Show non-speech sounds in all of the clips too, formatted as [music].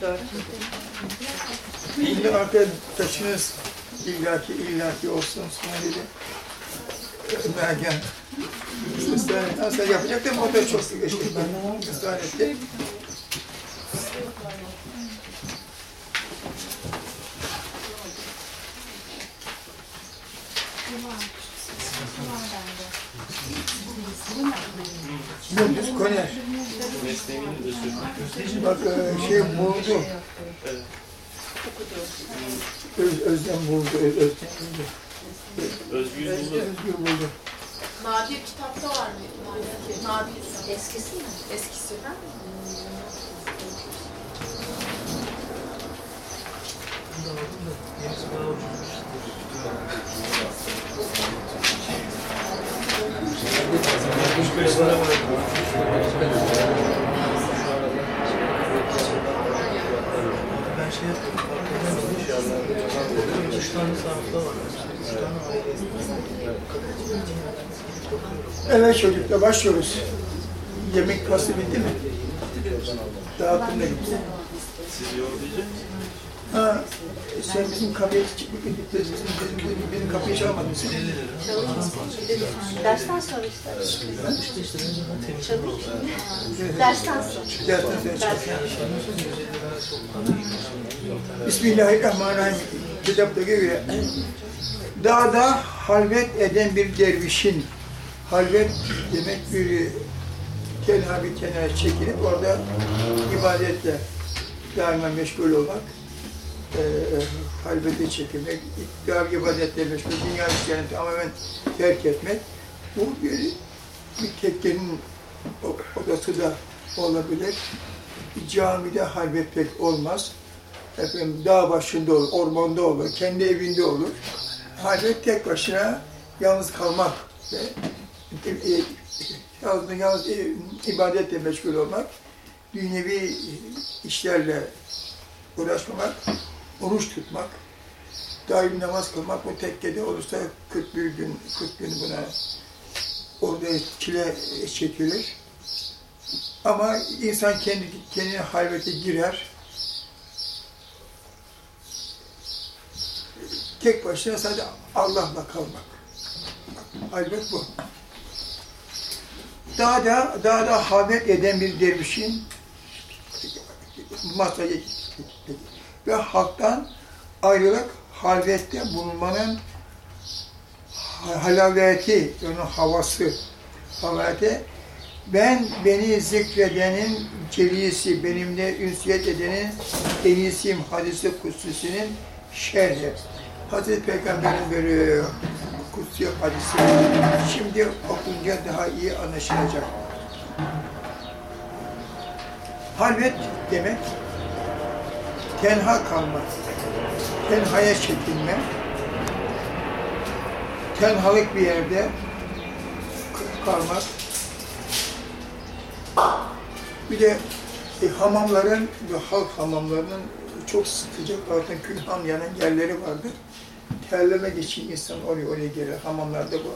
Doğru. Şimdi arkadaşınız illaki illaki olsun sonra dedi. Meryem. Israr nasıl yapacaktım o da çok sıkıştı. Israr etti. Gündüz Koner. Bak e, şey buldu. Öz, Özlem buldu. Öz, Özlem buldu. Özgür buldu. Özgür buldu. Nadir kitapta var mı? Nadir. Nadir. Eskisi mi? Eskisi. Ha? Ben şey yapıyorum. Üç tane sahafta var. Üç tane aile. Evet çocuklar başlıyoruz. Yemek faslı bitti mi? Dağıtım da bitti. Siz yollayacak Ha, sen bizim kapıya çıkıp bizim, bizim, bizim, bizim kapıyı çalmadın sen. Dersten sonra işte. Oldu. Dersten sonra. Dersten sonra çık. Bismillahirrahmanirrahim. Kitapta göre dağda halvet eden bir dervişin halvet demek bir tenha bir kenara çekilip orada ibadetle daima meşgul olmak, e, halvete çekilmek, iktidar ibadetle meşgul, dünya işlerini tamamen terk etmek. Bu bir, bir tekkenin odası da olabilir. Camide halvet pek olmaz. Efendim, dağ başında olur, ormanda olur, kendi evinde olur. Halvet tek başına yalnız kalmak ve e, e, yalnız, yalnız e, ibadetle meşgul olmak, dünyevi işlerle uğraşmamak, oruç tutmak, daim namaz kılmak, bu tekkede olursa 41 gün, 40 gün buna orada çile çekilir. Ama insan kendi kendine halvete girer, tek başına sadece Allah'la kalmak. Halvet bu. Daha da daha da halvet eden bir dervişin masaya ve halktan ayrılık halvette bulunmanın halaveti, onun havası, halaveti ben beni zikredenin celisi, benimle ünsiyet edenin en iyisiyim hadisi kutsisinin şerhi. Hazreti Peygamber'in böyle kutsi hadisi şimdi okunca daha iyi anlaşılacak. Halvet demek tenha kalmak, tenhaya çekilme, tenhalık bir yerde kalmak. Bir de e, hamamların, ve halk hamamlarının çok sıcak altın külhan yanan yerleri vardır. Terlemek için insan oraya oraya gelir. Hamamlarda bu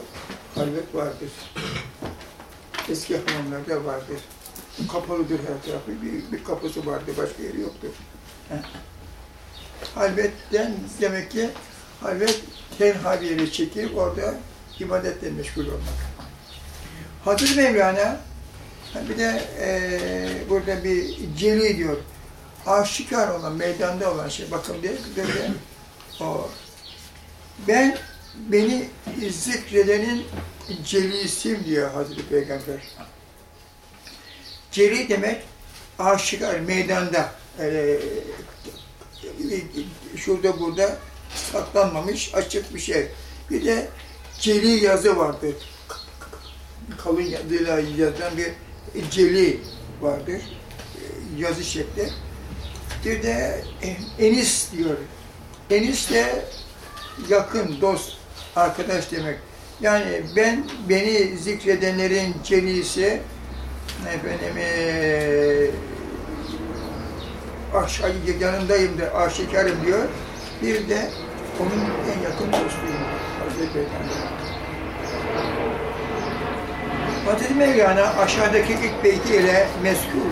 halvet vardır. Eski hamamlarda vardır. Kapalıdır her tarafı. Bir, bir kapısı vardır, başka yeri yoktur. Halvetten demek ki halvet tenha bir yere çekilip orada ibadetle meşgul olmak. Hazreti Mevlana bir de eee burada bir celi diyor. Aşikar olan, meydanda olan şey. Bakın diye böyle o. Ben beni zikredenin celisim diyor Hazreti Peygamber. Celi demek aşikar, meydanda. Eee şurada burada saklanmamış açık bir şey. Bir de celi yazı vardır. Kalın yazıyla yazılan bir celi vardır. Yazı şekli. Bir de enis diyor. Enis de yakın, dost, arkadaş demek. Yani ben, beni zikredenlerin celisi, efendim, ee, aşağı yanındayımdır, aşikarım diyor. Bir de onun en yakın dostuyum Hazreti Peygamber. Hazreti Mevlana aşağıdaki ilk beyti ile meskul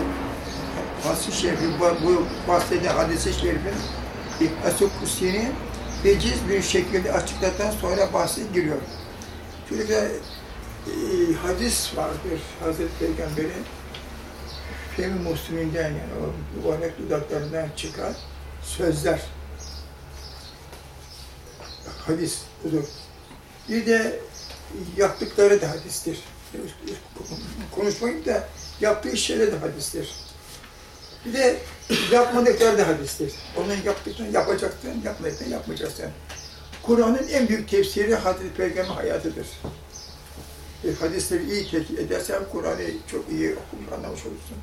hadis-i şerifi, bu, bu bahsedilen hadis-i şerifin Asuk Kusi'ni veciz bir şekilde açıkladıktan sonra bahse giriyor. Şurada e, hadis vardır Hazreti Peygamber'in Femi Muslim'inden yani o mübarek dudaklarından çıkan sözler. Hadis budur. Bir de yaptıkları da hadistir. Konuşmayıp da yaptığı şeyler de hadistir. Bir de yapmadıkları da hadistir. Onun yaptıklarını yapacaksın, yapmadıklarını yapmayacaksın. Kur'an'ın en büyük tefsiri Hazreti Peygamber hayatıdır. E, hadisleri iyi tetkik edersen Kur'an'ı çok iyi anlamış olursun.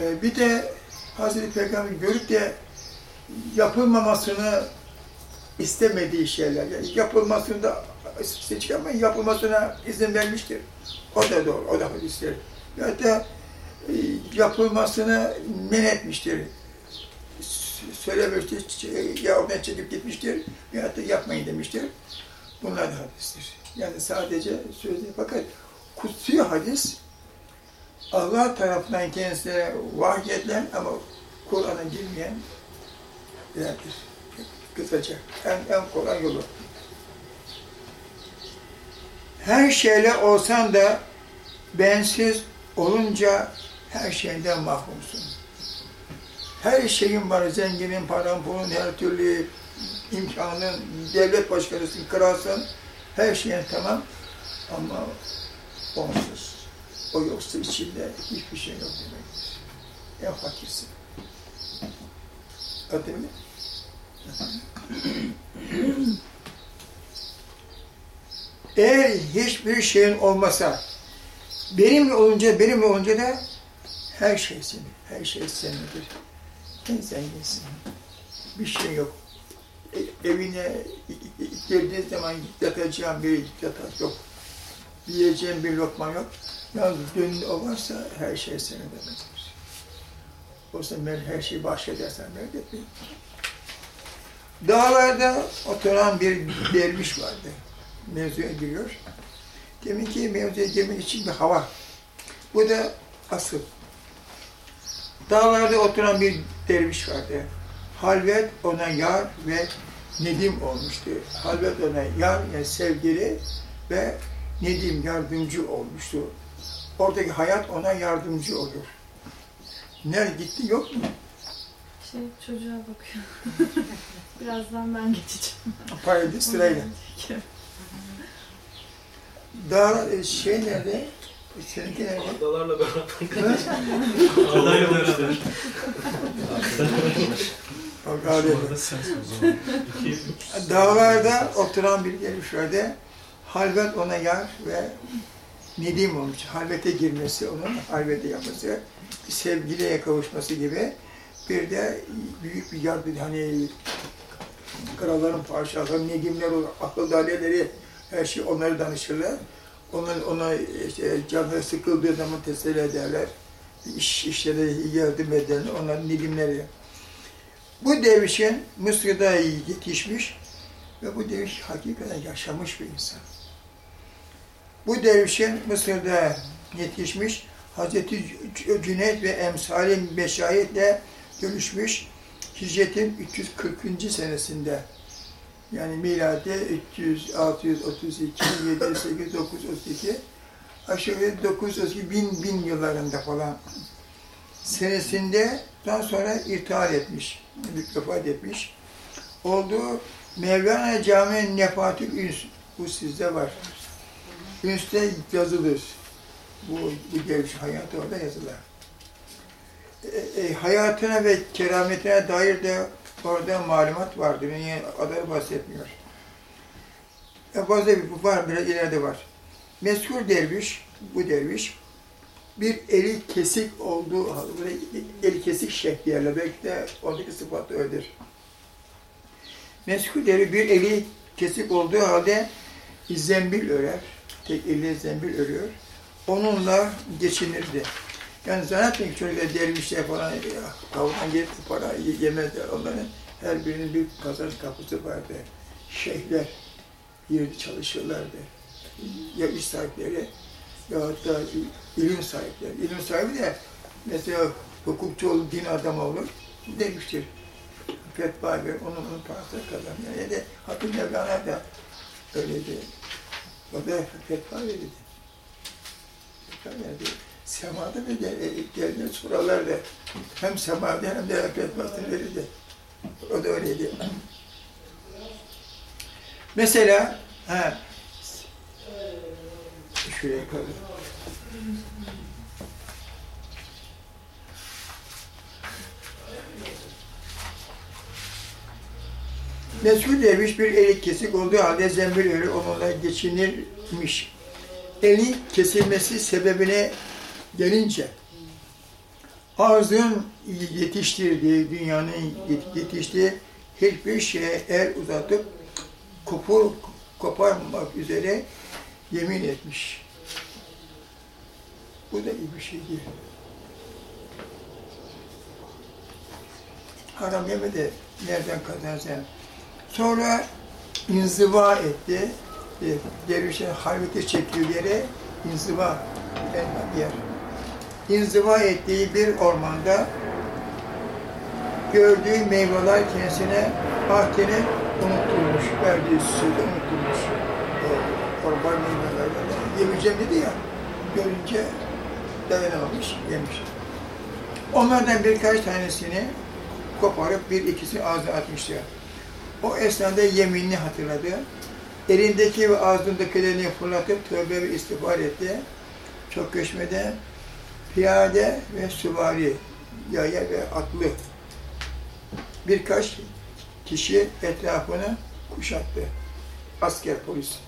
E, bir de Hazreti Peygamber görüp de yapılmamasını istemediği şeyler, yani yapılmasını da seçik ama yapılmasına izin vermiştir. O da doğru, o da hadisler. Ya da e, yapılmasını men etmiştir. Söylemiştir, ç- ya oradan çekip gitmiştir, ya da yapmayın demiştir. Bunlar da hadistir. Yani sadece sözde fakat kutsi hadis Allah tarafından kendisine vahyedilen ama Kur'an'a girmeyen yerdir. Kısaca en, en kolay yolu. Her şeyle olsan da bensiz olunca her şeyden mahrumsun. Her şeyin var, zenginin, paran, pulun, her türlü imkanın, devlet başkanısın, kralsın, her şeyin tamam ama onsuz. O yoksa içinde hiçbir şey yok demektir. En fakirsin. Öyle mi? [clears throat] Eğer hiçbir şeyin olmasa, benimle olunca, benimle olunca da her şey senin, her şey senindir. En zenginsin. Bir şey yok. E- evine girdiğin zaman yatacağın bir yatak yok. Yiyeceğin bir lokma yok. Yalnız gönlün o varsa her şey senin demektir. Oysa ben her şeyi bahşedersen merak Dağlarda oturan bir derviş vardı. Mevzuya giriyor. Demin ki mevzuya girmek için bir hava. Bu da asıl. Dağlarda oturan bir derviş vardı. Halvet ona yar ve nedim olmuştu. Halvet ona yar, yani sevgili ve nedim yardımcı olmuştu. Oradaki hayat ona yardımcı oluyor. Nerede gitti yok mu? Şey çocuğa bakıyor. [laughs] Birazdan ben geçeceğim. Paydı sırayla. Dağ şey nerede? Seninki nerede? Adalarla beraber. Adayla beraber. Bak abi. Dağlarda oturan bir gelmiş. Halvet ona yar ve nedim olmuş. Halvete girmesi, onun halvete yapması, sevgiliye kavuşması gibi bir de büyük bir yardım, hani kralların, padişahların, nedimler, olur, akıl daireleri, her şey onları danışırlar. Onlar, ona işte, canı sıkıldığı zaman teselli ederler. İş, işlere yardım ederler. Onların nedimleri. Bu dervişin Mısır'da yetişmiş ve bu derviş hakikaten yaşamış bir insan. Bu dervişin Mısır'da yetişmiş, Hazreti Cüneyt ve emsali meşayitle görüşmüş. Hicretin 340. senesinde yani miladi 300, 632, 708, 932 aşağı yukarı 932 bin, bin yıllarında falan senesinde daha sonra irtihal etmiş, vefat etmiş. Olduğu Mevlana Camii Nefatül Üns, bu sizde var. Üns'te yazılır. Bu, bu gelmiş hayatı orada yazılır. E, e, hayatına ve kerametine dair de orada malumat vardır. Niye adı bahsetmiyor. E, fazla bir var, biraz ileride var. Meskur derviş, bu derviş, bir eli kesik olduğu halde, eli kesik şekliyle, belki de oradaki sıfat öyledir. Meskur derviş bir eli kesik olduğu halde zembil örer, tek eli zembil örüyor. Onunla geçinirdi. Yani zannetmeyin ki çocuklar dervişler falan tavuğdan gelip para yemezler. Onların her birinin bir pazar kapısı vardı. Şeyhler yerde çalışırlardı. Ya iş sahipleri ya da ilim sahipleri. İlim sahibi de mesela hukukçu olur, din adamı olur demiştir. Fetva ver, onun onun parasını kazanıyor. Ya da Hakim Mevlana da öyleydi. O da fetva verirdi. Fetva verdi. Semada ve geldiği sorularda hem semada hem de fetvasını verirdi. O da öyleydi. Mesela, ha, şuraya koyalım. Mesul derviş bir eli kesik olduğu halde zembil ölü onunla geçinirmiş. Eli kesilmesi sebebine gelince arzın yetiştirdiği, dünyanın yetiştiği hiçbir şeye el uzatıp kopur, koparmamak üzere yemin etmiş. Bu da iyi bir şey değil. Haram yeme de nereden kazansan. Sonra inziva etti. Dervişin halveti çektiği yere inziva bir yer. İnziva ettiği bir ormanda gördüğü meyveler kendisine ahdini unutturmuş, verdiği sözü unutturmuş. O orman meyvelerden yemeyeceğim dedi ya, görünce dayanamamış, yemiş. Onlardan birkaç tanesini koparıp bir ikisi ağzına atmıştı. O esnada yeminini hatırladı. Elindeki ve ağzındakilerini fırlatıp tövbe ve istiğfar etti. Çok göçmeden piyade ve süvari, yaya ve atlı birkaç kişi etrafını kuşattı. Asker polis.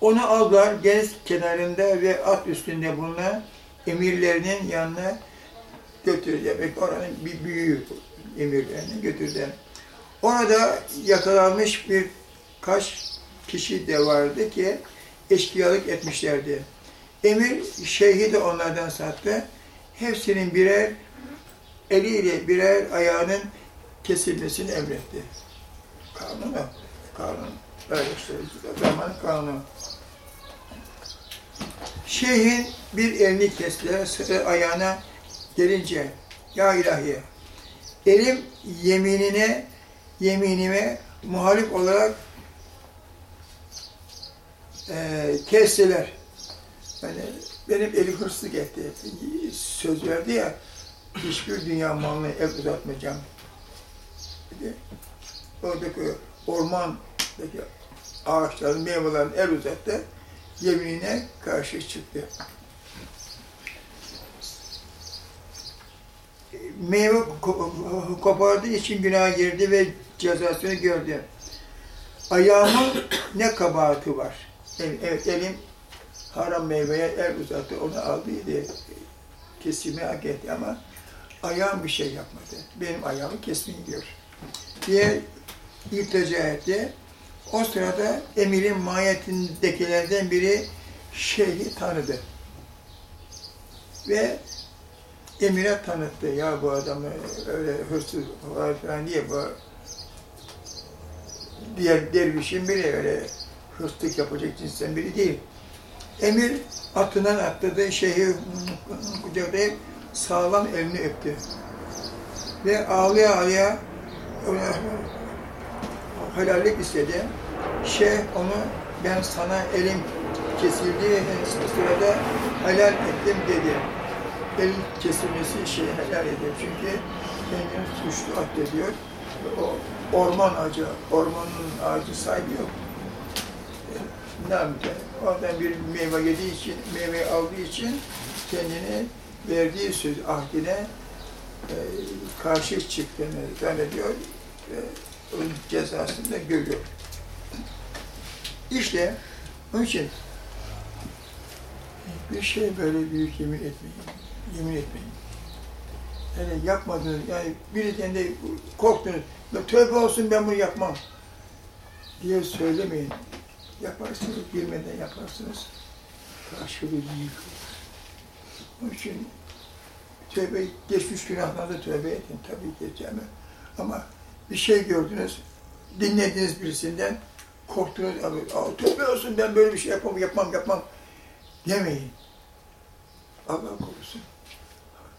Onu aldılar deniz kenarında ve at üstünde bulunan emirlerinin yanına götürdü. Belki oranın bir büyüğü emirlerini götürdü. Orada yakalanmış birkaç kişi de vardı ki eşkıyalık etmişlerdi. Emir şeyhi de onlardan sattı. Hepsinin birer eliyle birer ayağının kesilmesini emretti. Kanunu, kanun. Böyle işte zaman kanunu. Şeyhin bir elini kestiler, sıra ayağına gelince, ya ilahi, elim yeminine, yeminime muhalif olarak e, kestiler. Yani benim eli hırsızlık etti. Söz verdi ya, hiçbir dünya malına el uzatmayacağım. Dedi. Oradaki ormandaki ağaçların, meyvelerin el uzattı. Yeminine karşı çıktı. Meyve ko- kopardığı için günaha girdi ve cezasını gördü. Ayağımın ne kabahati var? Evet, elim haram meyveye el uzattı, onu aldıydı. Kesimi hak etti ama ayağım bir şey yapmadı. Benim ayağımı kesmeyin diyor. Diye iltica etti. O sırada emirin mahiyetindekilerden biri şeyhi tanıdı. Ve emire tanıttı. Ya bu adamı öyle hırsız falan diye bu diğer dervişin biri öyle hırsızlık yapacak cinsten biri değil. Emir atından atladı, şeyhi kucaklayıp sağlam elini öptü. Ve ağlaya ağlaya ona helallik istedi. Şeyh onu ben sana elim kesildiği sırada helal ettim dedi. El kesilmesi şeyi helal ediyor. Çünkü kendini suçlu addediyor. O orman ağacı, ormanın ağacı sahibi yok. Yapacak? Oradan bir meyve yediği için, meyve aldığı için kendini verdiği söz ahdine e, karşı çıktığını zannediyor ve onun cezasını da görüyor. İşte onun için bir şey böyle büyük yemin etmeyin. Yemin etmeyin. Yani yapmadınız, yani birinden de korktunuz. Tövbe olsun ben bunu yapmam diye söylemeyin. Yaparsınız, bilmeden yaparsınız. Karşılığı büyük olur. Onun için tövbe, geçmiş günahlarda tövbe edin tabii edeceğim. Ama bir şey gördünüz, dinlediğiniz birisinden korktunuz, tövbe olsun ben böyle bir şey yapmam, yapmam, yapmam demeyin. Allah korusun.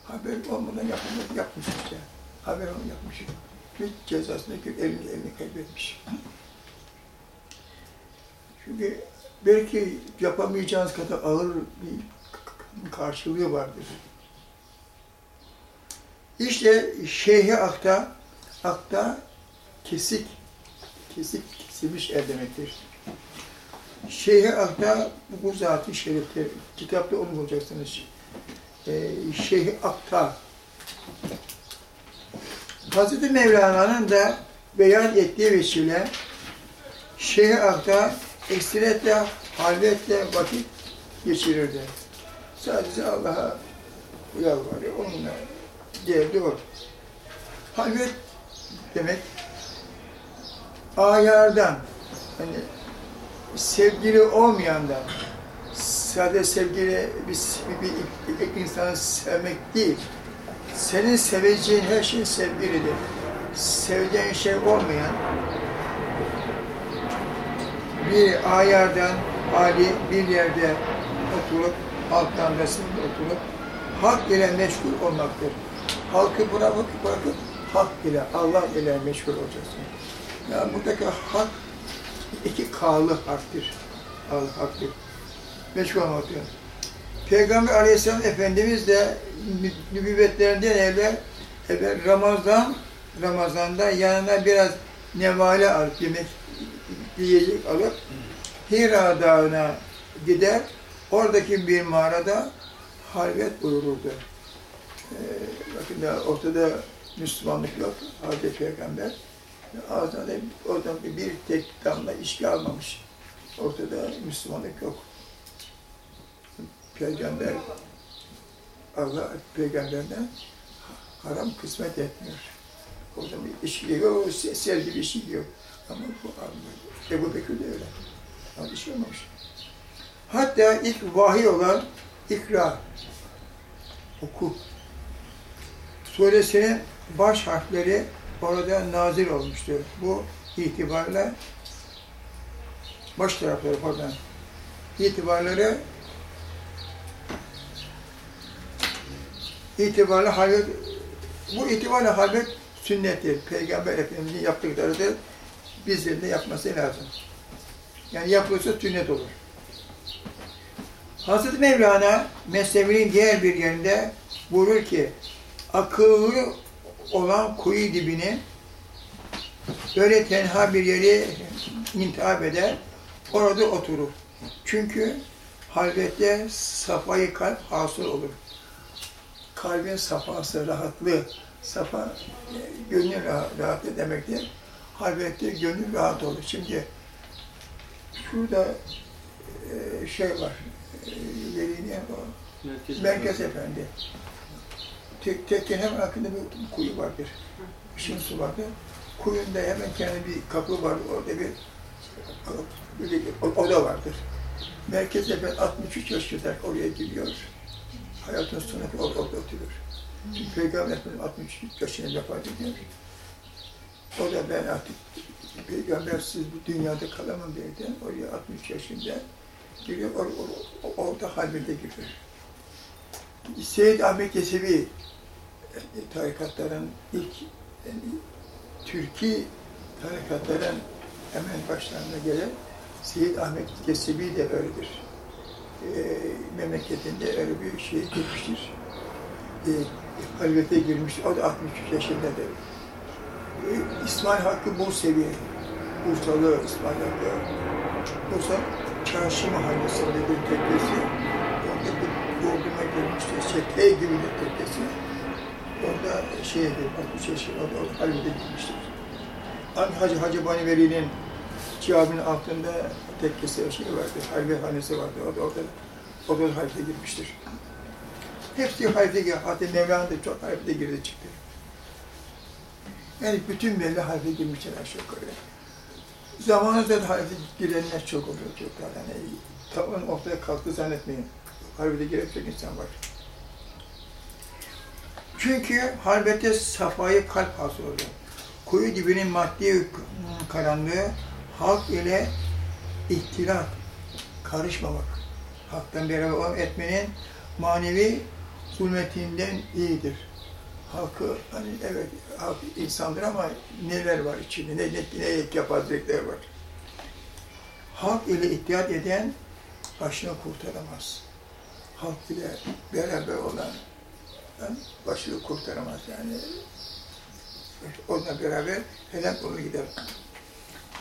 Haber olmadan yapılmış, yapmış işte. Haber olmadan yapmış. Hiç cezasını elini, elini kaybetmiş. Çünkü belki yapamayacağınız kadar ağır bir karşılığı vardır. İşte Şeyhi Akta, Akta kesik, kesik kesilmiş el demektir. Şeyhi Akta bu zat-ı şerifte, kitapta onu bulacaksınız. Ee, Şeyhi Akta. Hazreti Mevlana'nın da beyan ettiği vesile Şeyhi Akta ekstretle, halvetle vakit geçirirdi. Sadece Allah'a yalvarıyor, onunla derdi o. Halvet demek ayardan, hani sevgili olmayandan, sadece sevgili bir, bir, bir insanı sevmek değil, senin seveceğin her şey sevgilidir. Seveceğin şey olmayan bir ayardan hali bir yerde oturup, halk damgasında oturup hak ile meşgul olmaktır. Halkı bırakıp, bırakıp hak ile, Allah ile meşgul olacaksın. Yani buradaki hak iki K'lı harftir. Allah haktır. Meşgul olmaktır. Peygamber Aleyhisselam Efendimiz de nübüvvetlerinden evvel, evvel Ramazan, Ramazan'da yanına biraz nevale alıp, yemek yiyecek alıp Hira Dağı'na gider, oradaki bir mağarada halvet buyururdu. Ee, bakın da ortada Müslümanlık yok, Hazreti Peygamber. Ağzına da oradan bir tek damla içki almamış. Ortada Müslümanlık yok. Peygamber, Allah peygamberden haram kısmet etmiyor. O zaman içki yok, sevgi bir şey yok. Ama bu almıyor. Ebu Bekir de öyle. Ama içki olmamış. Hatta ilk vahiy olan ikra, oku. Suresinin baş harfleri orada nazil olmuştur. Bu itibarla baş tarafları pardon itibarları itibarlı halvet bu itibarlı halvet sünnettir. Peygamber Efendimiz'in yaptıklarıdır. Bizlerin de yapması lazım. Yani yapılırsa sünnet olur. Hazreti Mevlana Mesnevi'nin diğer bir yerinde buyurur ki akıllı olan kuyu dibini böyle tenha bir yeri intihap eder, orada oturur. Çünkü halvette safayı kalp hasıl olur. Kalbin safası, rahatlığı, safa, gönül rahatlığı demektir. Halvette gönül rahat olur. Şimdi şurada e, şey var, e, yeri ne o? Merkez, Merkez Efendi. Tek, tekken hemen hakkında bir kuyu vardır. Işın su vardır. Kuyunda hemen kendi bir kapı var, orada bir, bir oda vardır. Merkez Efendi 63 yaşında oraya gidiyor. Hayatın sonuna kadar orada oturuyor. Çünkü Peygamber Efendimiz 63 yaşında vefat ediyor. O da ben artık peygambersiz bu dünyada kalamam dedi. Oraya 63 yaşında giriyor, or, or, orada halvede giriyor. Seyyid Ahmet Yesevi e, tarikatların ilk yani, Türkiye tarikatların hemen başlarına gelen Seyyid Ahmet Yesevi de öyledir. E, memleketinde öyle bir şey girmiştir. E, halvete girmiş, o da 63 yaşındadır. E, İsmail Hakkı Bursevi, Bursalı İsmail Hakkı, Bursa Çarşı Mahallesi'nde bir tekkesi, orada bir doldurma girmişti, şey, T gibi bir tekkesi. Orada şeye girmiş, 63 yaşında, orada halvete girmiştir. Hacı Hacı Bani Veli'nin cevabının altında tekkesi şey vardı, halvehanesi vardı, orada, orada, orada da halvete girmiştir. Hepsi halvete girdi, hatta Mevlana da çok halvete girdi çıktı. Yani bütün Mevla halvete girmişler aşağı yukarı. Zamanında da halvete girenler çok oluyor çocuklar. Yani tavan ortaya kalktı zannetmeyin. Halvete giren çok insan var. Çünkü halvete safayı kalp hasıl oluyor. Kuyu dibinin maddi karanlığı halk ile ihtilat, karışmamak, halktan beraber etmenin manevi zulmetinden iyidir. Halkı, hani evet, halk insandır ama neler var içinde, ne, ne, ne yapazlıklar var. Halk ile ittihat eden başını kurtaramaz. Halk ile beraber olan yani başını kurtaramaz yani. Onunla beraber helak olur gider.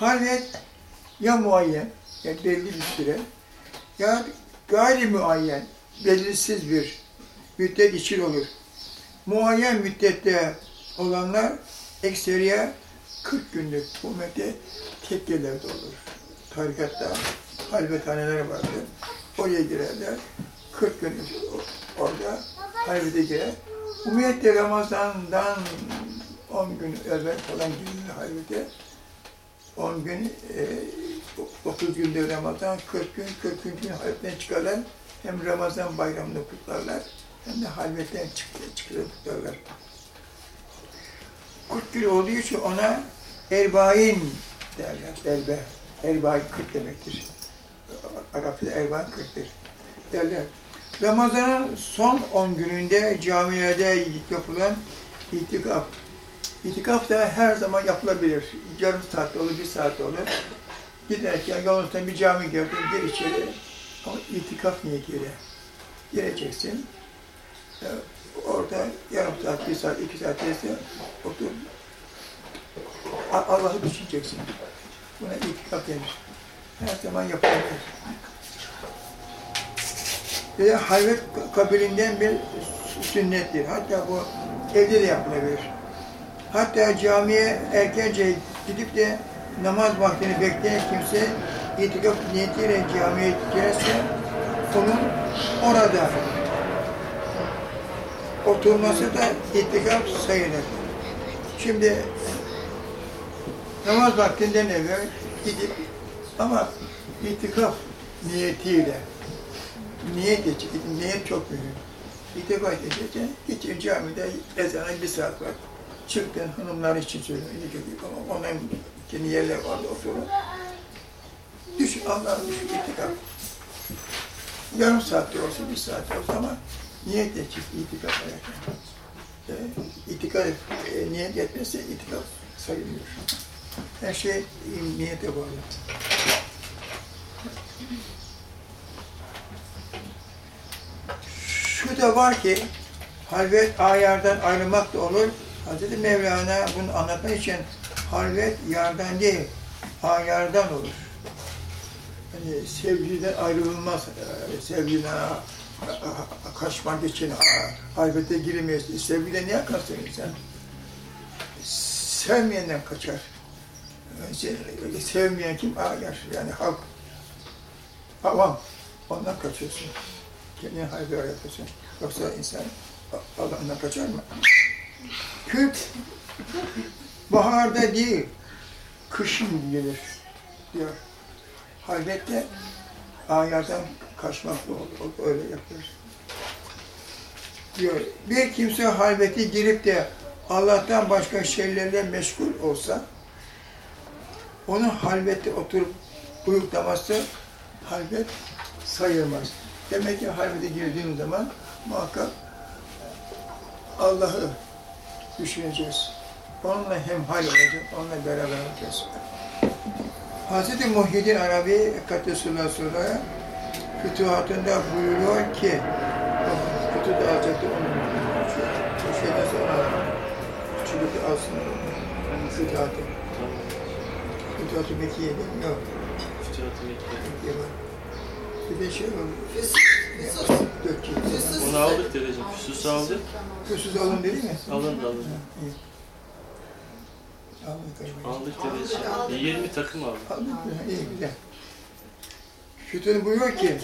Halvet ya muayyen, yani belli bir süre, ya gayri muayyen, belirsiz bir müddet için olur. Muayyen müddette olanlar ekseriye 40 günlük müddet tekkelerde olur. Tarikatta halvethaneler vardır. Oraya girerler. 40 gün orada halvete girer. Umumiyetle Ramazan'dan 10 gün evvel falan girilir halvete. 10 gün, e, 30 günde Ramazan, 40 gün, 40 gün halvetten çıkarlar. Hem Ramazan bayramını kutlarlar, hem de halvetten çık- çıkıyor kutlarlar. 40 gün olduğu için ona erbain derler, elbe. Erbain 40 demektir. Arapçada erbain 40'tır derler. Ramazan'ın son 10 gününde camilerde yapılan itikaf. İtikaf da her zaman yapılabilir. Yarım saat olur, bir saat olur. Giderken yolunuzdan bir cami gördün, gir içeri. Ama itikaf niyetiyle gireceksin. Ee, Orada yarım saat, bir saat, iki saat neyse otur. Allah'ı düşüneceksin. Buna itikaf denir. Her zaman yapılabilir. Ve halvet kabilinden bir sünnettir. Hatta bu evde de yapılabilir. Hatta camiye erkence gidip de namaz vaktini bekleyen kimse itikaf niyetiyle camiye girerse onun orada oturması da itikaf sayılır. Şimdi namaz vaktinden evvel gidip ama itikaf niyetiyle niyet edecek, niyet çok mühim. İtikaf edeceksin, gideceksin camide ezana bir saat var. Çıktın hanımlar için söylüyorum, ama onların kendi yerler vardı oturun. Düşün, Allah'a düşün, itikaf. Yarım saatte olsa, bir saat olsa ama niyet edecek itikaf ederken. E, itikaf, e, niyet etmezse itikaf sayılmıyor. Her şey e, niyete bağlı. Şu da var ki, halvet ayardan ayrılmak da olur. Hz. Mevlana bunu anlatmak için halvet yardan değil, ayardan olur. Yani sevgiden ayrılmaz, e, sevgiden kaçmak için halvete giremeyiz. Sevgiden niye kaçsın insan? Sevmeyenden kaçar. Se- Sevmeyen kim? Ayar, yani halk. Avam. Ondan kaçıyorsun. Kendini halbe yaratıyorsun. Yoksa insan Allah'ından kaçar mı? Küp baharda değil, kışın gelir diyor. Halbette ayardan kaçmak da öyle yapıyor. Diyor, bir kimse halvete girip de Allah'tan başka şeylerle meşgul olsa, onun halvette oturup uyuklaması halvet sayılmaz. Demek ki halvete girdiğin zaman muhakkak Allah'ı düşüneceğiz. Onunla hemhal olacağız, onunla beraber olacağız. Hz. Muhyiddin Arabi Kattesullah sonra fütuhatında buyuruyor ki Fütuhat Hazreti onun şu şeyden sonra küçülükü alsın fütuhatı. Fütuhat-ı Mekke'ye değil mi? Yok. Mekke'ye var. Bir de şey var. Cilt. Onu aldık dedeciğim. Füsus aldık. Küsüz alın dedi mi? Alındı alındı. Galiba. Aldık dedeciğim. 20 takım aldık. Aldık mı? İyi güzel. Fütun buyuruyor ki,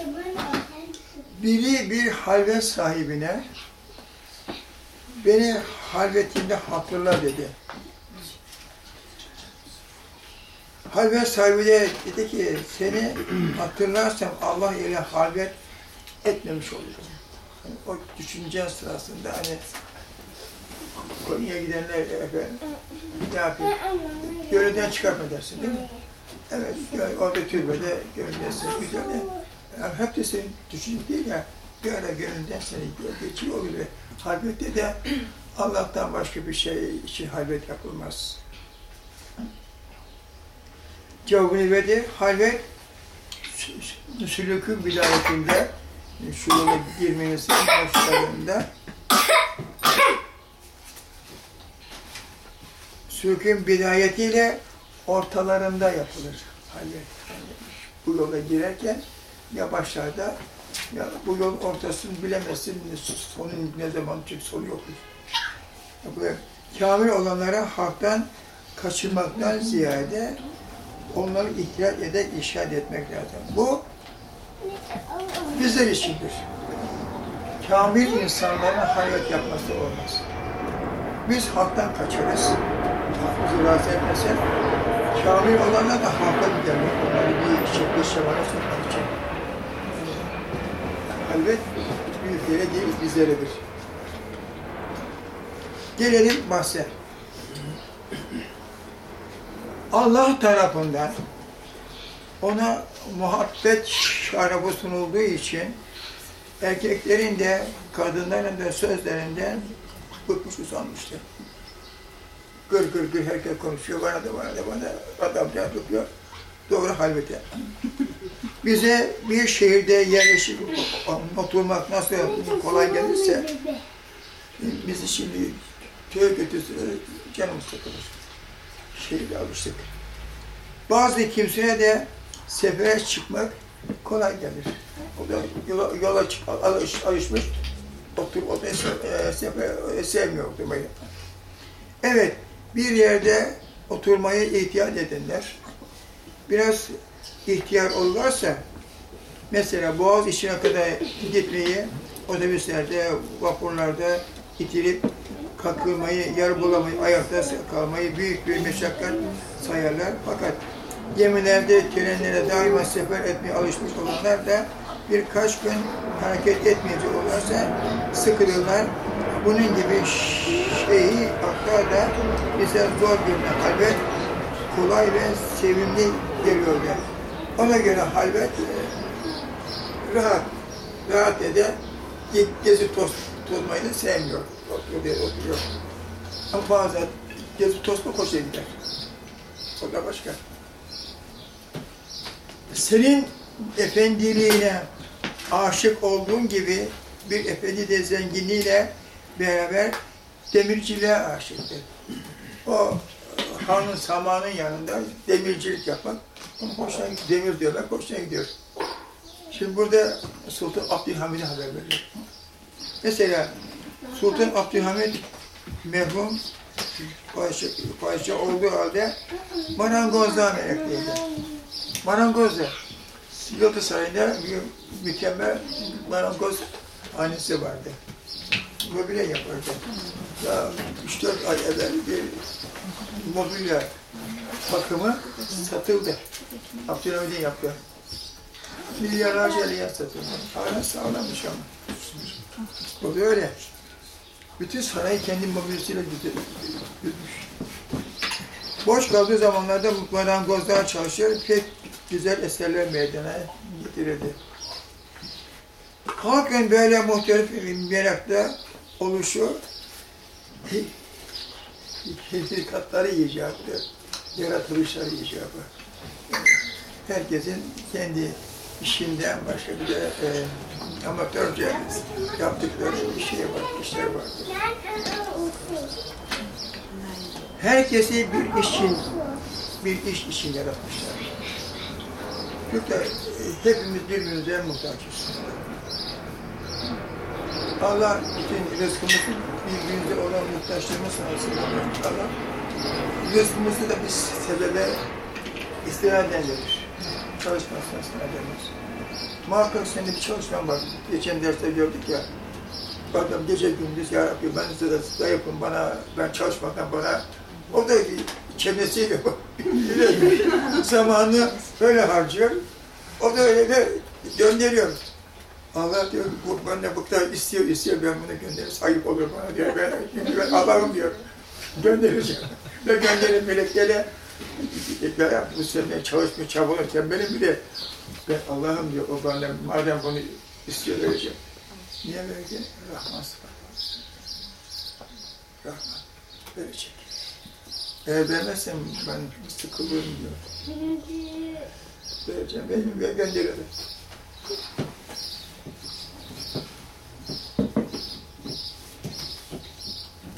biri bir halvet sahibine beni halvetimde hatırla dedi. Halvet sahibi de dedi ki seni hatırlarsam Allah ile halvet etmemiş olacağım. Yani o düşüncen sırasında hani Konya'ya gidenler efendim ne yapayım? Gölden çıkartma dersin değil mi? Evet, orada türbede görünmesin güzel de yani hep de senin düşünce değil ya, bir ara gönlünden seni geçiyor ve halvette de Allah'tan başka bir şey için halvet yapılmaz. Cevabını verdi. Halvet sü- sülükün bidayetinde şu yola girmenizin başlarında sülükün bidayetiyle ortalarında yapılır halvet. Yani bu yola girerken ya başlarda ya bu yol ortasını bilemezsin sonun ne zaman çünkü sonu yoktur. Kamil olanlara haktan kaçırmaktan ziyade onları ihlal ederek işaret etmek lazım. Bu bizler içindir. Kamil insanların hayat yapması olmaz. Biz haktan kaçarız. Hakkımızı razı etmesen, kamil olanlar da hakka giderler. Onları bir şekilde şemale sokmak için. Halvet büyüklere değil bizleredir. Gelelim bahse. Allah tarafından ona muhabbet şarabı sunulduğu için erkeklerin de kadınların da sözlerinden bıkmış usanmıştı. Gır gır gır herkes konuşuyor, bana da bana da bana adamca tutuyor. Doğru halvete. Bize bir şehirde yerleşip oturmak nasıl kolay gelirse bizi şimdi köy kötüsü canımız takılır. Şehirde alıştık. Bazı kimseye de sefere çıkmak kolay gelir. O da yola, yola çık, alış, alışmış, otur, o da se- e, e, sevmiyor oturmayı. Evet, bir yerde oturmayı ihtiyat edenler, biraz ihtiyar olurlarsa, mesela Boğaz içine kadar gitmeyi, otobüslerde, vapurlarda itilip kalkılmayı, yer bulamayı, ayakta kalmayı büyük bir meşakkat sayarlar. Fakat gemilerde, trenlere daima sefer etmeye alışmış olanlar da birkaç gün hareket etmeyecek olursa sıkılırlar. Bunun gibi şeyi hatta da bize zor gelen halvet kolay ve sevimli geliyorlar. Ona göre halvet e, rahat, rahat eder. Ge- Gezi toz, tozmayı da sevmiyor. Oturuyor, oturuyor. Ama bazen gezi tozma koşuya gider. O da başka. Senin efendiliğine aşık olduğun gibi bir efendi de zenginliğiyle beraber demirciliğe aşıktır. O hanın samanın yanında demircilik yapmak, onun hoşuna. Demir diyorlar, hoşuna gidiyor. Şimdi burada Sultan Abdülhamid'e haber veriyor. Mesela Sultan Abdülhamid merhum padişah, padişah olduğu halde marangozluğa meraklıydı. Marangozda Galatasaray'da bir mükemmel marangoz hanesi vardı. Mobilya yapardı. Ya 3-4 ay evvel bir mobilya bakımı satıldı. Abdülhamid'in yaptı. Milyarlarca liraya satıldı. Hala sağlamış ama. O da öyle. Bütün sarayı kendi mobilyasıyla düzmüş. Boş kaldığı zamanlarda marangozlar çalışıyor, pek güzel eserler meydana getirirdi. Halkın böyle muhtelif merakta oluşu hilkatları icattı, yaratılışları icabı. Herkesin kendi işinden başka bir de e, amatörce yaptıkları bir şey var, işler vardır. Herkesi bir işin, bir iş için yaratmışlar. Çünkü e, hepimiz birbirimize muhtaçız. Allah bütün rızkımızı birbirimize olan muhtaçlığımız sayesinde Allah rızkımızı da biz sebebe istinaden verir. Çalışmasına istinaden verir. Muhakkak senin bir çalışman var. Geçen derste gördük ya. Adam gece gündüz ya Rabbi ben size de zayıfım bana, ben çalışmadan bana o da çenesiyle zamanı öyle harcıyor. O da öyle de gönderiyor. Allah diyor, bu benden bu kadar istiyor, istiyor, ben bunu gönderir, sahip olur bana diyor. Ben, şimdi ben Allah'ım diyor, göndereceğim. Ve gönderin meleklere, ya bu sene çalışmıyor, çabalıyor, tembelim bir de, ben Allah'ım diyor, o benden, madem bunu istiyor, vereceğim. Niye böyle? Rahman sıfatı. Rahman. Böyle çek. Eğer vermezsem ben sıkılırım diyor. Vereceğim. Benim ve gönderiyorum.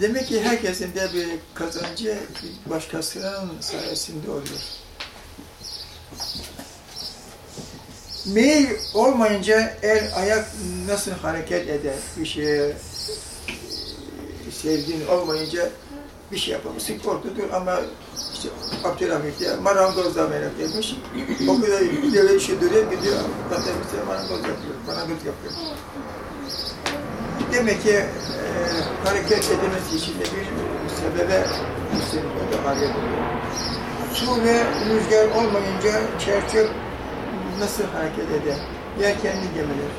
Demek ki herkesin de bir kazancı başkasının sayesinde oluyor. Meyil olmayınca el ayak nasıl hareket eder? Bir şeye sevdiğin olmayınca bir şey yapamazsın, korkutur ama işte Abdülhamit de marangozla merak etmiş. O kadar deve işi duruyor, gidiyor. Bize marangoz yapıyor, marangoz yapıyor. Demek ki e, hareket edilmesi için de bir sebebe o da hareket ediyor. Su ve rüzgar olmayınca çerçöp nasıl hareket eder? Yelkenli gemiler.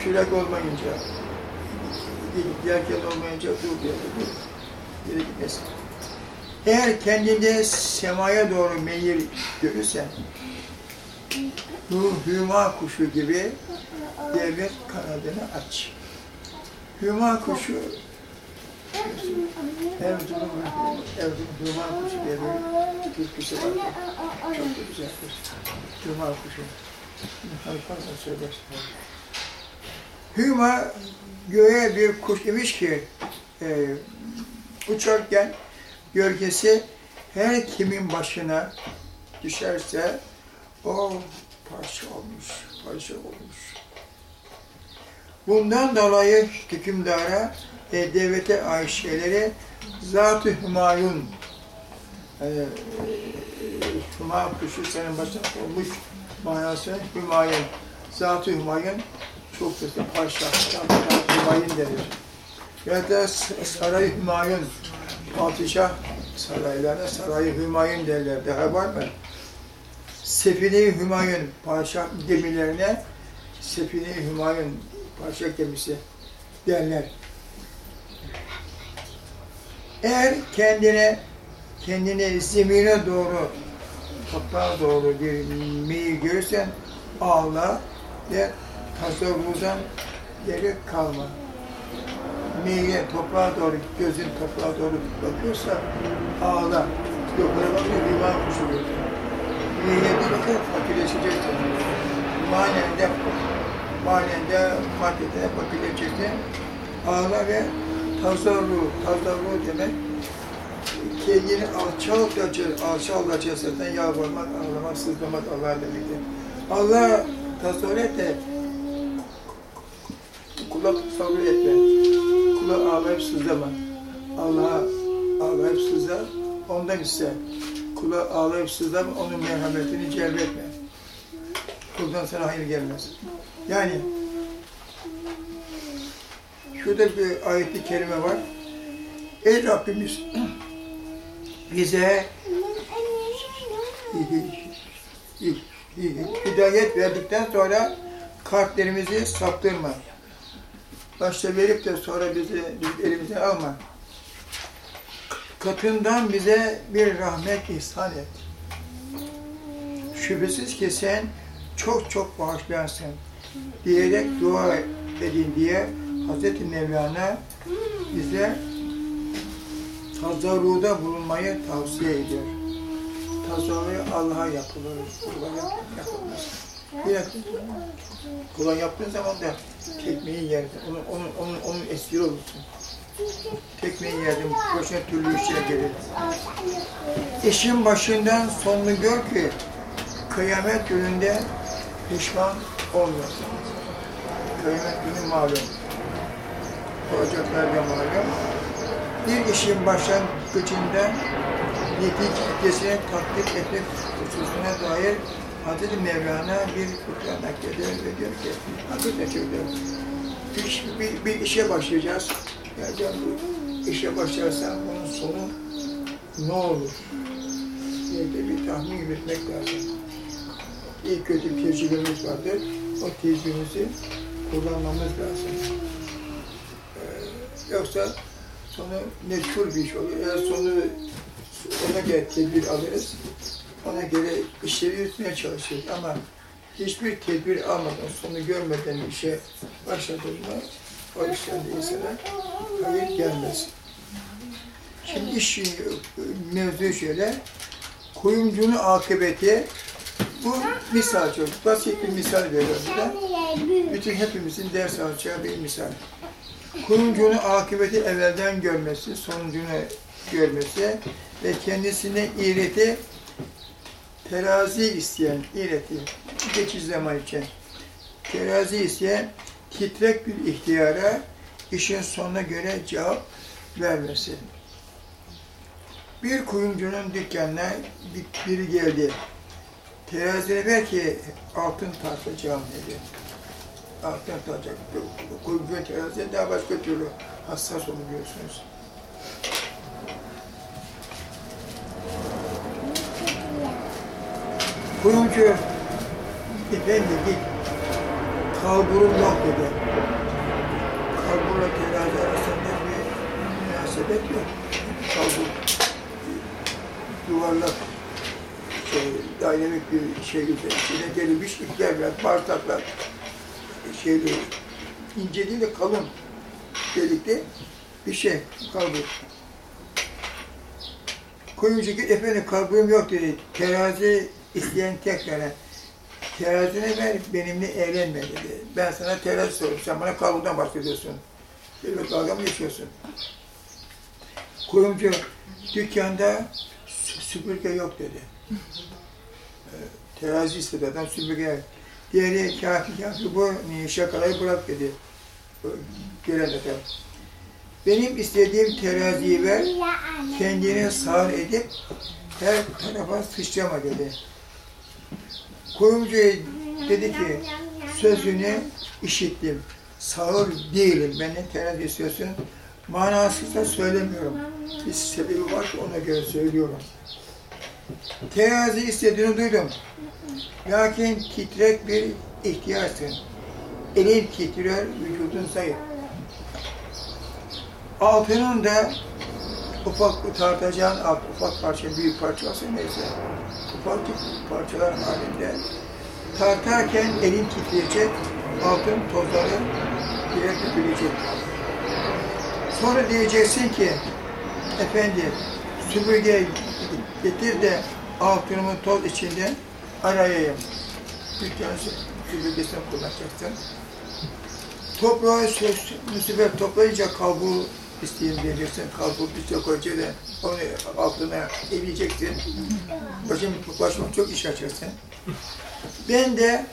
Kürek olmayınca, yelken olmayınca dur diye Eğer kendinde semaya doğru meyil görürsen, bu hüma kuşu gibi devlet kanadını aç. Hüma kuşu Erzurum, Erzurum Hüma kuşu diye bir türküsü var. Çok da güzeldir. Hüma kuşu. Halklarla söyler. Hüma göğe bir kuş imiş ki e, uçarken gölgesi her kimin başına düşerse o parça olmuş, parça olmuş. Bundan dolayı hükümdara e, devlete ait şeyleri Zat-ı Hümayun e, Hüma kuşu senin başına olmuş manası Hümayun. Zat-ı Hümayun çok güzel paşa, Zat-ı Hümayun denir. Ya Saray Hümayun, padişah saraylarına Saray Hümayun derler. Daha var mı? Sefine-i Hümayun, padişah gemilerine Sefine-i Hümayun, padişah gemisi derler. Eğer kendine kendine zemine doğru toprağa doğru bir meyil görürsen ağla ve tasavvurdan geri kalma. Meyle toprağa doğru, gözün toprağa doğru bakıyorsa ağla. Yukarı bakıyor, liman kuşu görüyor. Meyle bir bakar, fakirleşeceksin. Manende, manende, maddede fakirleşeceksin. Ağla ve tazarru, tazarru demek kendini alçaltaca, alçaltaca zaten yalvarmak, ağlamak, sızlamak Allah demektir. Allah tasavvur et de kula tasavvur etme. Kula ağlayıp sızlama. Allah'a ağlayıp sızla, ondan iste. Kula ağlayıp sızlama, onun merhametini celbetme. Kuldan sana hayır gelmez. Yani şurada bir ayet-i kerime var. Ey Rabbimiz bize [laughs] hidayet verdikten sonra kalplerimizi saptırma. Başta verip de sonra bizi, elimizden alma. Katından bize bir rahmet ihsan et. Şüphesiz ki sen çok çok bağışlayansın diyerek dua edin diye Hz. Mevlana bize tazarruda bulunmayı tavsiye ediyor. Tazarru Allah'a yapılır, kula yap, yapılmaz. Bir dakika. Kula yaptığın zaman da tekmeyi yerdin, onun, onun, onun, onun esiri olursun. Tekmeyi yerdin, başına türlü işler gelir. İşin başından sonunu gör ki kıyamet gününde pişman olmasın. Kıyamet günü malum. Olacaklar da malum bir işin başlangıcında neticesini taklit etmek hususuna dair Hazreti Mevlana bir fıkra naklediyor ve diyor ki, hakikaten diyor, bir, bir, bir işe başlayacağız. Ya diyor, bu işe başlarsan bunun sonu ne olur diye de bir tahmin yürütmek lazım. İyi kötü tecrübemiz vardır. O tecrübemizi kullanmamız lazım. Ee, yoksa sonu meşhur bir iş olur. Eğer sonu ona göre tedbir alırız, ona göre işleri yürütmeye çalışırız. Ama hiçbir tedbir almadan, sonu görmeden bir işe başladığında o işten de insana hayır gelmez. Şimdi iş mevzu şöyle, kuyumcunun akıbeti, bu misal çok, basit bir misal veriyorum size. Bütün hepimizin ders alacağı bir misal. Kuyumcunun akıbeti evvelden görmesi, sonucunu görmesi ve kendisine iğreti, terazi isteyen, iğreti, geçici zaman için terazi isteyen titrek bir ihtiyara işin sonuna göre cevap vermesi. Bir kuyumcunun dükkanına bir- biri geldi. Terazide belki altın tartacağım dedi. Altın tartacak. Kuyumcunun terazide daha başka türlü hassas olur Kuyumcu, efendi git, kalburum yok dedi. Kalburla terazi arasında bir münasebet yok. Kalbur, yuvarlak, şey, dainelik bir şey içine gelmiş ipler var, bağırsaklar, şeyli, ince de kalın delikli bir şey, kalbur. Kuyumcu git, efendim kalburum yok dedi, terazi isteyen tekrara, terazine ver, benimle eğlenme dedi. Ben sana terazi soruyorum, sen bana kalburdan bahsediyorsun. Böyle dalga mı geçiyorsun? Kuyumcu, dükkanda sü- süpürge yok dedi. Ee, terazi istedi adam süpürge. Diğeri kafi kafi bu şakaları bırak dedi. Gelen adam. Benim istediğim teraziyi ver, kendini sağır edip her tarafa sıçrama dedi. Kuyumcu dedi ki, sözünü işittim. Sağır değilim, benden terazi istiyorsun. Manasız da söylemiyorum. Bir sebebi var ona göre söylüyorum. Terazi istediğini duydum. Lakin titrek bir ihtiyaçsın. Elin titriyor, vücudun zayıf. Altının da ufak tartacağın alt, ufak parça, büyük parça olsa neyse. Ufak parçalar halinde tartarken elin titreyecek, altın tozları dökülecek. Sonra diyeceksin ki, efendi süpürge getir de altınımı toz içinde arayayım. Dükkanın süpürgesini kullanacaksın. Toprağı söz, müsibet toplayınca kabuğu diyeceksin. Kabuğu bir şey koyacaksın, onu altına eleyeceksin. Başım, başıma çok iş açarsın. Ben de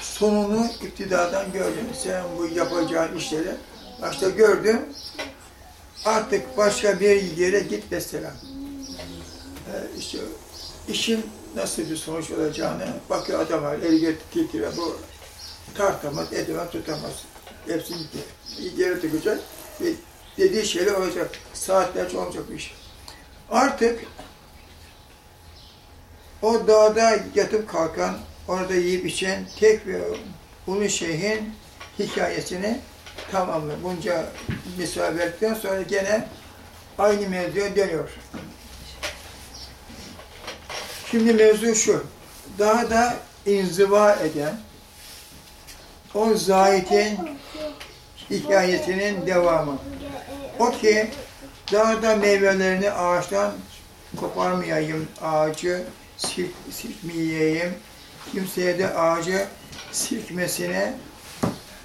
sonunu iktidardan gördüm. Sen bu yapacağın işleri başta gördüm. Artık başka bir yere git mesela. Ee, işte işin nasıl bir sonuç olacağını bakıyor adam var, eli titriyor, bu tartamaz, edemez, tutamaz. Hepsini geri tıkacak ve dediği şeyler olacak. Saatlerce olacak bir iş. Artık o dağda yatıp kalkan, orada yiyip içen tek bir Ulu Şeyh'in hikayesini tamamlı. Bunca misal verdikten sonra gene aynı mevzuya dönüyor. Şimdi mevzu şu, daha da inziva eden, o zahitin hikayesinin devamı. O ki, daha da meyvelerini ağaçtan koparmayayım ağacı, silk, silkmeyeyim, kimseye de ağacı silkmesine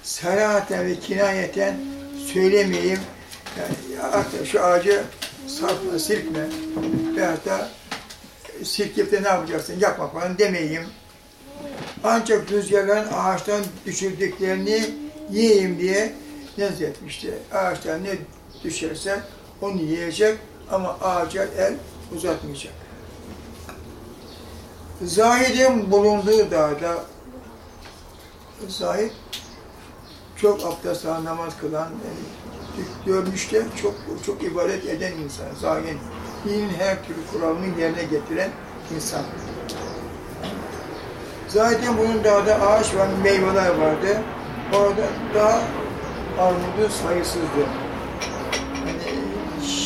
sarahaten ve kinayeten söylemeyeyim. Yani artık şu ağacı sarkma, silkme veyahut da silkip de ne yapacaksın, yapma falan demeyeyim. Ancak rüzgarların ağaçtan düşürdüklerini yiyeyim diye nezletmişti. Ağaçtan ne düşerse onu yiyecek ama ağaca el uzatmayacak. Zahid'in bulunduğu dağda Zahid çok abdest alan, namaz kılan, yani görmüşte çok çok ibadet eden insan. Zahid, dinin her türlü kuralını yerine getiren insan. Zaten bunun dağda ağaç ve meyveler vardı. Orada dağ armudu sayısızdı.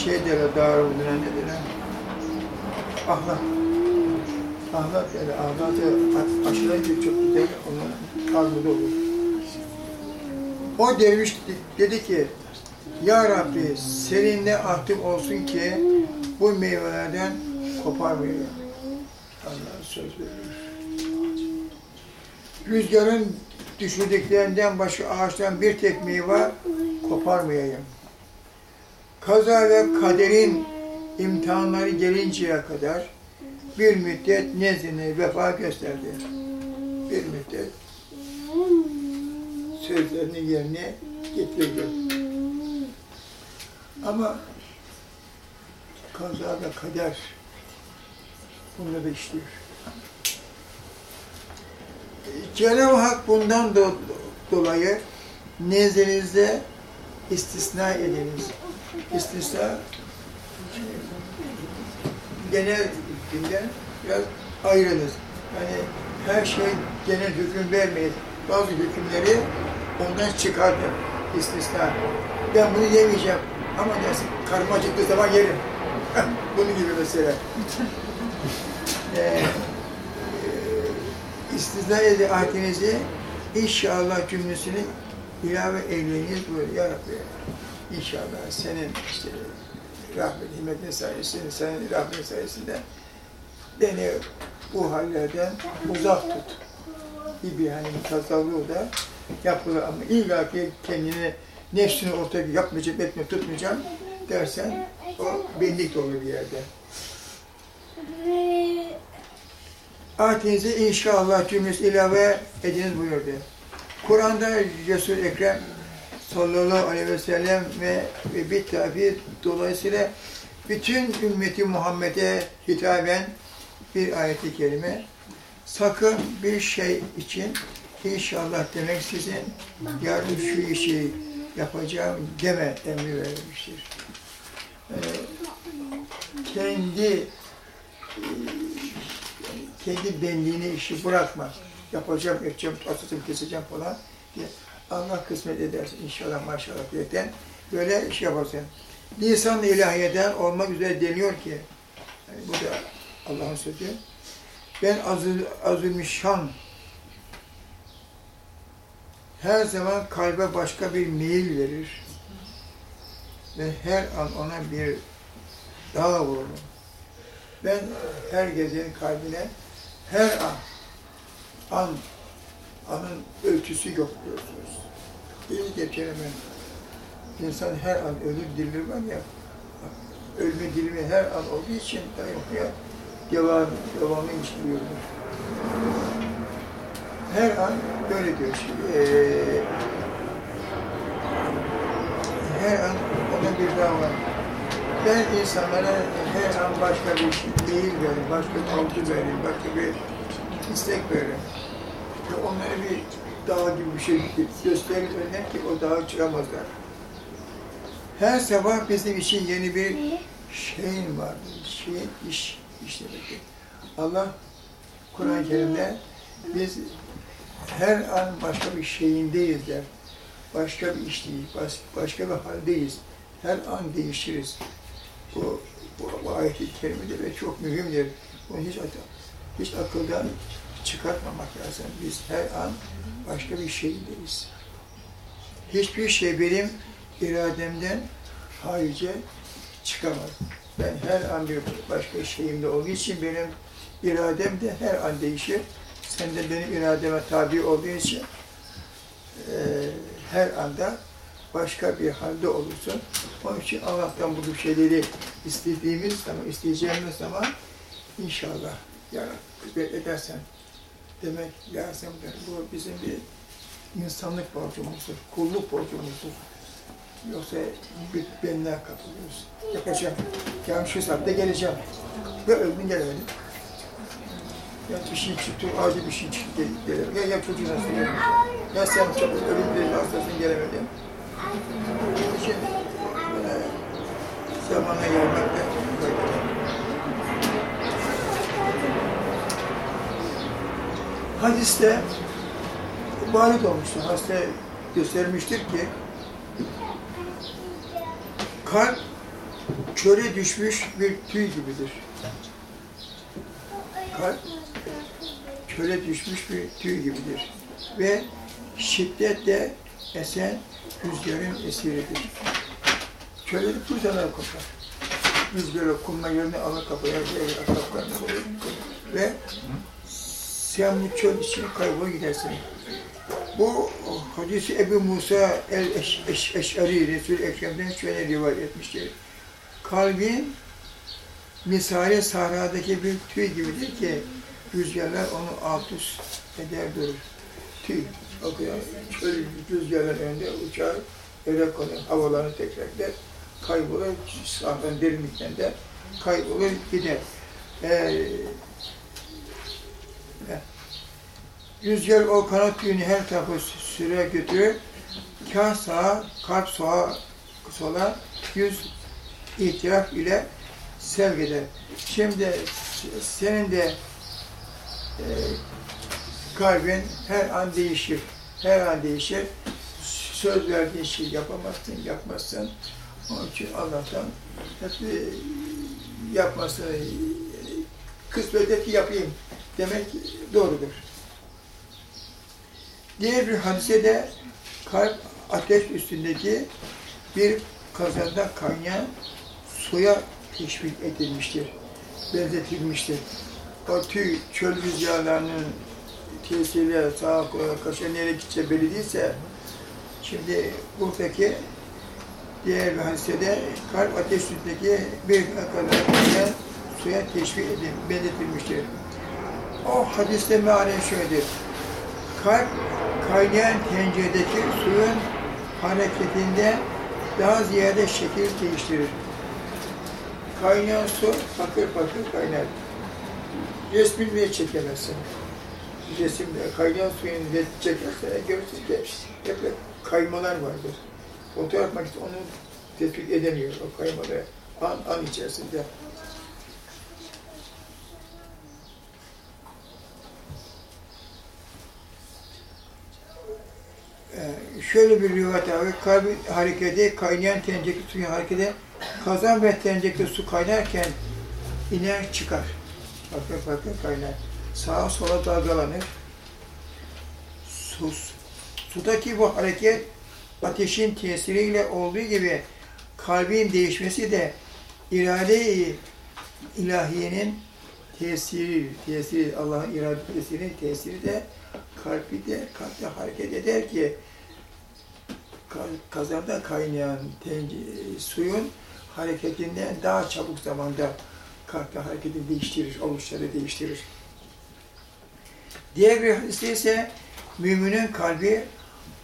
Şey dağ armuduna ne derler? Ahlat. Ahlat derler, ahlatı aşırı çok gider, onun armudu olur. O derviş dedi ki, Ya Rabbi seninle ahdim olsun ki bu meyvelerden koparmayayım. Allah söz veriyor. Rüzgarın düşürdüklerinden başka ağaçtan bir tek meyve koparmayayım. Kaza ve kaderin imtihanları gelinceye kadar bir müddet nezdine vefa gösterdi. Bir müddet sözlerini yerine getirdi. Ama kaza ve kader bunda da işliyor. Cenab-ı Hak bundan do- dolayı nezdinizde istisna ediniz. İstisna genel hükümden biraz ayrılır. Yani her şey genel hüküm vermeyin. Bazı hükümleri ondan çıkartın. İstisna. Ben bunu yemeyeceğim. Ama dersin, karnım acıktığı zaman yerim. Bunun gibi mesela. Ee, e, istisna edin ahdinizi inşallah cümlesini ilave eyleyiniz buyuruyor. Ya Rabbi inşallah senin işte rahmet, himmetin sayesinde, senin rahmet sayesinde beni bu hallerden uzak tut gibi hani tasavvur da yapılır ama illa ki kendini nefsini ortaya yapmayacağım, etme, tutmayacağım dersen o benlik de olur bir yerde. Ayetinizi inşallah cümlesi ilave ediniz buyurdu. Kur'an'da Resul-i Ekrem sallallahu aleyhi ve sellem ve, ve bir tabi dolayısıyla bütün ümmeti Muhammed'e hitaben bir ayeti kerime sakın bir şey için inşallah demek sizin yarın şu işi yapacağım deme emri verilmiştir. Ee, kendi kendi benliğini işi bırakma. Yapacağım, edeceğim, asacağım, keseceğim falan diye. Allah kısmet edersin inşallah maşallah diyerekten böyle şey yaparsın. Lisan-ı ilahiyeden olmak üzere deniyor ki, yani bu da Allah'ın sözü, ben azül, azülmüşşan her zaman kalbe başka bir meyil verir ve her an ona bir dağ vururum. Ben herkesin kalbine her an, an, anın ölçüsü yok diyorsunuz. İyi geçeremen. İnsan her an ölür dirilir var ya, ölme dirimi her an olduğu için dayanmaya devam, devamı işliyor. Her an böyle diyor. Ee, her an ona bir daha var. Ben insanlara her an başka bir değil verin, başka bir korku verin, başka bir istek verin. Onlara bir dağ gibi bir şey gösterir önüne ki o dağa çıkamazlar. Her sabah bizim için yeni bir şeyin vardır. Şeyin iş, iş demektir. Allah Kur'an-ı Kerim'de biz her an başka bir şeyindeyiz der. Başka bir işteyiz, baş, başka bir haldeyiz. Her an değişiriz. Bu, bu, bu ayet-i kerimede ve çok mühimdir. Bunu hiç, hiç akıldan çıkartmamak lazım. Biz her an başka bir şeyindeyiz. Hiçbir şey benim irademden harice çıkamaz. Ben her an bir başka şeyimde olduğu için benim iradem de her an değişir. Sen de benim irademe tabi olduğu için eee, her anda başka bir halde olursun. Onun için Allah'tan bu şeyleri istediğimiz zaman, isteyeceğimiz zaman inşallah ya edersen demek lazımdır. Bu bizim bir insanlık borcumuzdur, kulluk borcumuzdur. Yoksa benliğe kapılıyoruz. Yapacağım. Yarın şu saatte geleceğim. Ve öldüm gelemedim. Ya bir şey çıktı, acil bir şey çıktı gelemedim. Ya, ya çocuğun hasta gelemedim. Ya sen çok ölüm bir hastasın gelemedin. Onun için e, zamana gelmekte fayda var. Hadiste varit olmuştur. Hasta göstermiştir ki kalp köre düşmüş bir tüy gibidir. Kalp köre düşmüş bir tüy gibidir. Ve şiddetle esen rüzgarın esiridir. Çölleri fırtınalar kopar. Rüzgarı kumma yerine alır bir ataklarına vurur. Ve sen bu çöl içine kaybolup gidersin. Bu hadisi Ebu Musa el-Eş'ari Resul-i Ekrem'den şöyle rivayet etmiştir. Kalbin misali sahradaki bir tüy gibidir ki rüzgarlar onu alt üst eder durur. Tüy akıyor. Çöl rüzgarların önünde uçar, yere konur, havalarını tekrar eder, kaybolur, sahranın derinlikten de kaybolur gider. Ee, Rüzgar o kanat tüyünü her tarafa süre götürür. Kah sağa, kalp sola, sola, yüz itiraf ile sevk eder. Şimdi senin de e, kalbin her an değişir. Her an değişir. Söz verdiğin şeyi yapamazsın, yapmazsın. Onun için Allah'tan hep e, yapmasını, kısmet et ki yapayım demek doğrudur. Diğer bir hadise de kalp ateş üstündeki bir kazanda kaynayan suya teşvik edilmiştir, benzetilmiştir. O tüy çöl rüzgarlarının tesiriyle sağa sola kaşa nereye gidecek belli değilse, şimdi buradaki diğer bir hadisede kalp ateş üstündeki bir kazanda kaynayan suya teşvik edilmiştir, benzetilmiştir. O hadiste mealen şöyledir. Kalp kaynayan tenceredeki suyun hareketinde daha ziyade şekil değiştirir. Kaynayan su fakir fakir kaynar. Resmini bile çekemezsin. Resimde kaynayan suyun çekersen görürsün ki hep kaymalar vardır. Fotoğraf makinesi onu tespit edemiyor o kaymaları an, an içerisinde. Şöyle bir rivayet abi, kalbi hareketi, kaynayan tencerekli suyun hareketi, kazan ve tencerekli su kaynarken iner çıkar. Bakın bakın kaynar. Sağa sola dalgalanır. Sus. Sudaki bu hareket ateşin tesiriyle olduğu gibi kalbin değişmesi de irade-i ilahiyenin tesiri, tesiri, Allah'ın irade tesirinin tesiri de kalbi de kalpte hareket eder ki kazanda kaynayan tenci- suyun hareketinden daha çabuk zamanda kalpte hareketi değiştirir, oluşları değiştirir. Diğer bir hadiste ise müminin kalbi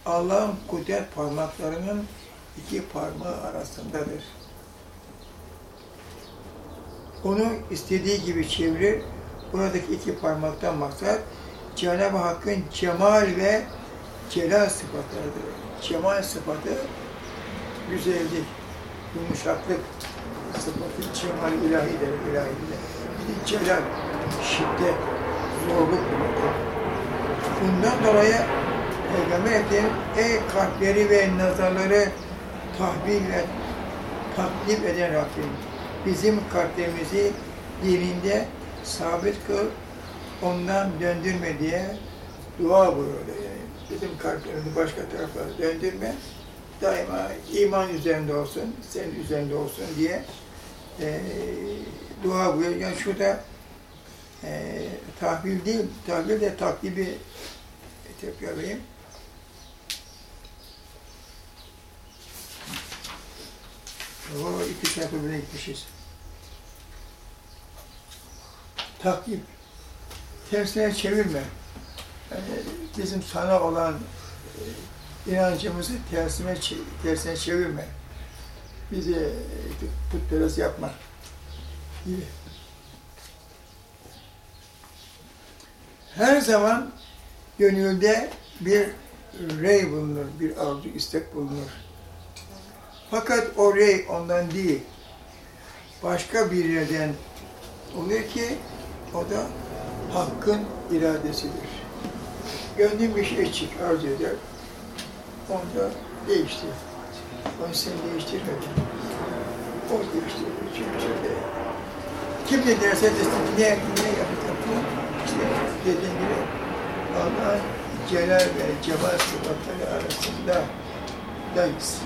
Allah'ın kudret parmaklarının iki parmağı arasındadır. Onu istediği gibi çevirir. Buradaki iki parmaktan maksat Cenab-ı Hakk'ın cemal ve celal sıfatlarıdır. Cemal sıfatı güzellik, yumuşaklık sıfatı cemal ilahidir, ilahidir. Bir de celal, şiddet, zorluk demektir. Bundan dolayı Peygamber Efendimiz ey kalpleri ve nazarları tahbil ve eden Rabbim bizim kalplerimizi dininde sabit kıl, ondan döndürme diye dua buyuruyor. Bizim kalplerimizi başka taraflara döndürme, daima iman üzerinde olsun, senin üzerinde olsun diye e, dua buyuruyor. Yani şurada e, tahvil değil, tahvil de taklibi tekrarlayayım. O iki sayfa bile gitmişiz. Taklip. Tersine çevirme. Yani bizim sana olan e, inancımızı tersine, tersine çevirme. Bizi e, putperest yapma gibi. Her zaman gönülde bir rey bulunur, bir arzu, istek bulunur. Fakat o rey ondan değil, başka bir yerden oluyor ki o da hakkın iradesidir. Gönlün bir şey çık, arzu eder, onu da değiştir. Onu sen değiştirmedin. O değiştirdi. Çünkü kim ne derse desin, ne, ne yapacak bu? İşte dediğim gibi Allah'ın celal ve cemal sıfatları arasında dayız.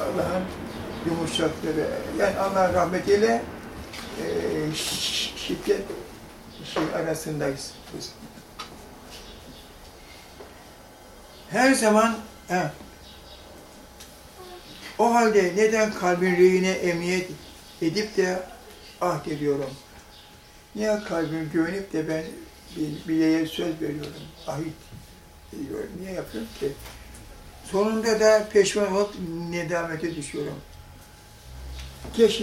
Allah'ın yumuşakları, yani Allah'ın rahmetiyle e, şiddet şey arasındayız biz. Her zaman he, o halde neden kalbin reyine emniyet edip de ahd ediyorum? Niye kalbim güvenip de ben bir bireye söz veriyorum, ahit ediyorum. Niye yapıyorum ki? Sonunda da peşman olup nedamete düşüyorum. Keşke